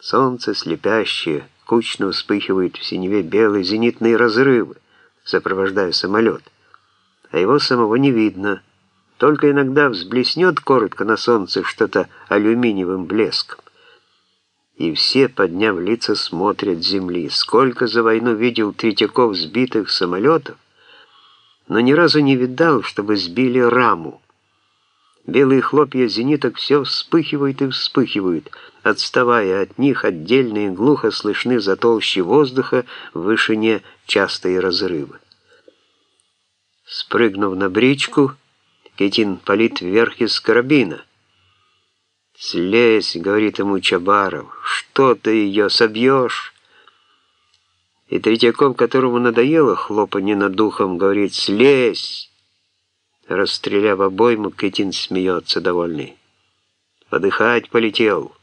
Солнце слепящее, кучно вспыхивает в синеве белые зенитные разрывы, сопровождая самолет. А его самого не видно, только иногда взблеснет коротко на солнце что-то алюминиевым блеском. И все, подняв лица, смотрят земли. Сколько за войну видел Третьяков сбитых самолетов, но ни разу не видал, чтобы сбили раму. Белые хлопья зениток все вспыхивают и вспыхивают, отставая от них отдельные глухо слышны за толще воздуха в вышине частые разрывы. Спрыгнув на бричку, Кетин палит вверх из карабина. «Слезь», — говорит ему Чабаров, — «что ты ее собьешь?» И Третьяков, которому надоело хлопанье над духом, говорит «Слезь!» Расстреляв обойму, Кетин смеется довольный. «Подыхать полетел».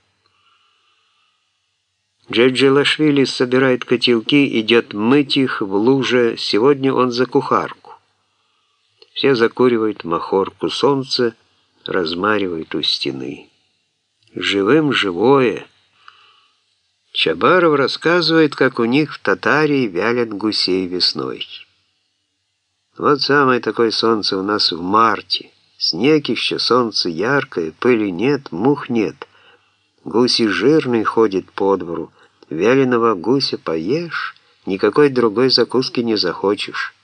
Джеджи Лашвили собирает котелки, идет мыть их в луже. Сегодня он за кухарку. Все закуривают махорку. Солнце размаривает у стены живым живое. Чабаров рассказывает, как у них в Татарии вялят гусей весной. Вот самое такое солнце у нас в марте. Снег еще, солнце яркое, пыли нет, мух нет. Гуси жирный ходит по двору. Вяленого гуся поешь, никакой другой закуски не захочешь.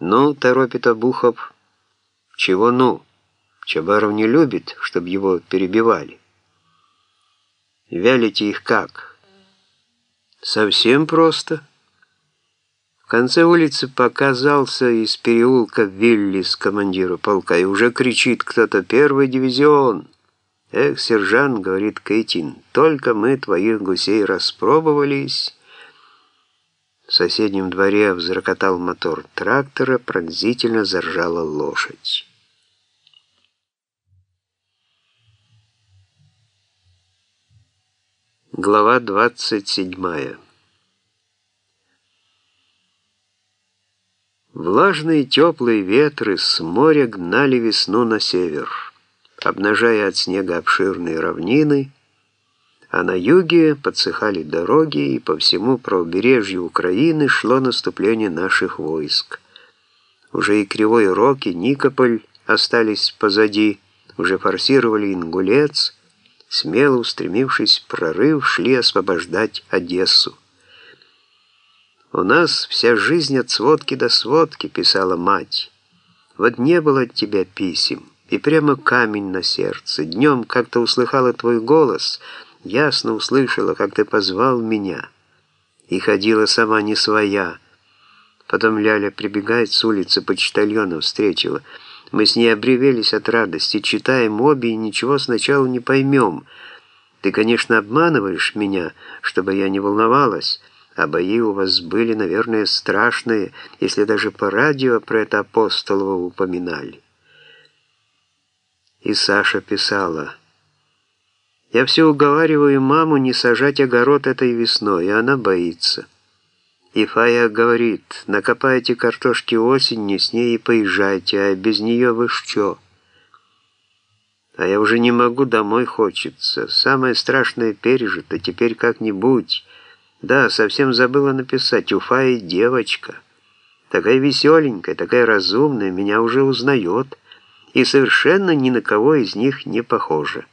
Ну, торопит Обухов. Чего ну? Чабаров не любит, чтобы его перебивали. Вялите их как? Совсем просто. В конце улицы показался из переулка Вилли с командира полка, и уже кричит кто-то «Первый дивизион!» «Эх, сержант», — говорит Кейтин, — «только мы твоих гусей распробовались». В соседнем дворе взрокотал мотор трактора, пронзительно заржала лошадь. Глава 27. Влажные теплые ветры с моря гнали весну на север, обнажая от снега обширные равнины, а на юге подсыхали дороги, и по всему правобережью Украины шло наступление наших войск. Уже и Кривой Рог, и Никополь остались позади, уже форсировали Ингулец — смело устремившись в прорыв, шли освобождать Одессу. «У нас вся жизнь от сводки до сводки», — писала мать. «Вот не было от тебя писем, и прямо камень на сердце. Днем как-то услыхала твой голос, ясно услышала, как ты позвал меня, и ходила сама не своя». Потом Ляля прибегает с улицы, почтальона встретила — мы с ней обревелись от радости, читаем обе и ничего сначала не поймем. Ты, конечно, обманываешь меня, чтобы я не волновалась, а бои у вас были, наверное, страшные, если даже по радио про это Апостолово упоминали. И Саша писала, «Я все уговариваю маму не сажать огород этой весной, и она боится». И Фая говорит, накопайте картошки осенью, с ней и поезжайте, а без нее вы что? А я уже не могу, домой хочется. Самое страшное пережито, теперь как-нибудь. Да, совсем забыла написать, у Фаи девочка. Такая веселенькая, такая разумная, меня уже узнает. И совершенно ни на кого из них не похожа.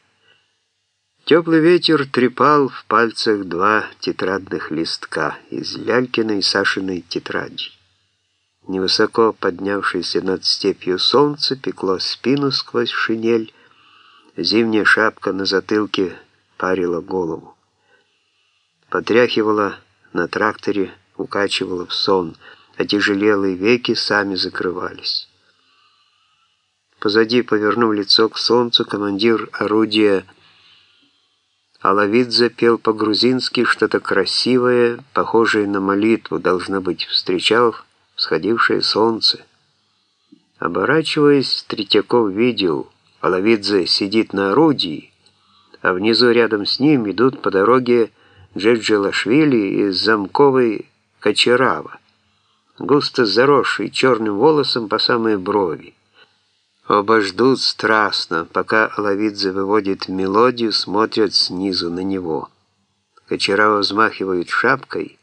Теплый ветер трепал в пальцах два тетрадных листка из Лялькиной и Сашиной тетради. Невысоко поднявшееся над степью солнце пекло спину сквозь шинель, зимняя шапка на затылке парила голову. Потряхивала на тракторе, укачивала в сон, а тяжелелые веки сами закрывались. Позади, повернув лицо к солнцу, командир орудия Алавидзе пел по-грузински что-то красивое, похожее на молитву, должно быть, встречал всходившее солнце. Оборачиваясь, Третьяков видел, Алавидзе сидит на орудии, а внизу рядом с ним идут по дороге Джеджелашвили из Замковой Кочерава, густо заросший черным волосом по самые брови. Оба ждут страстно, пока Лавидзе выводит мелодию, смотрят снизу на него. Кочерава взмахивают шапкой,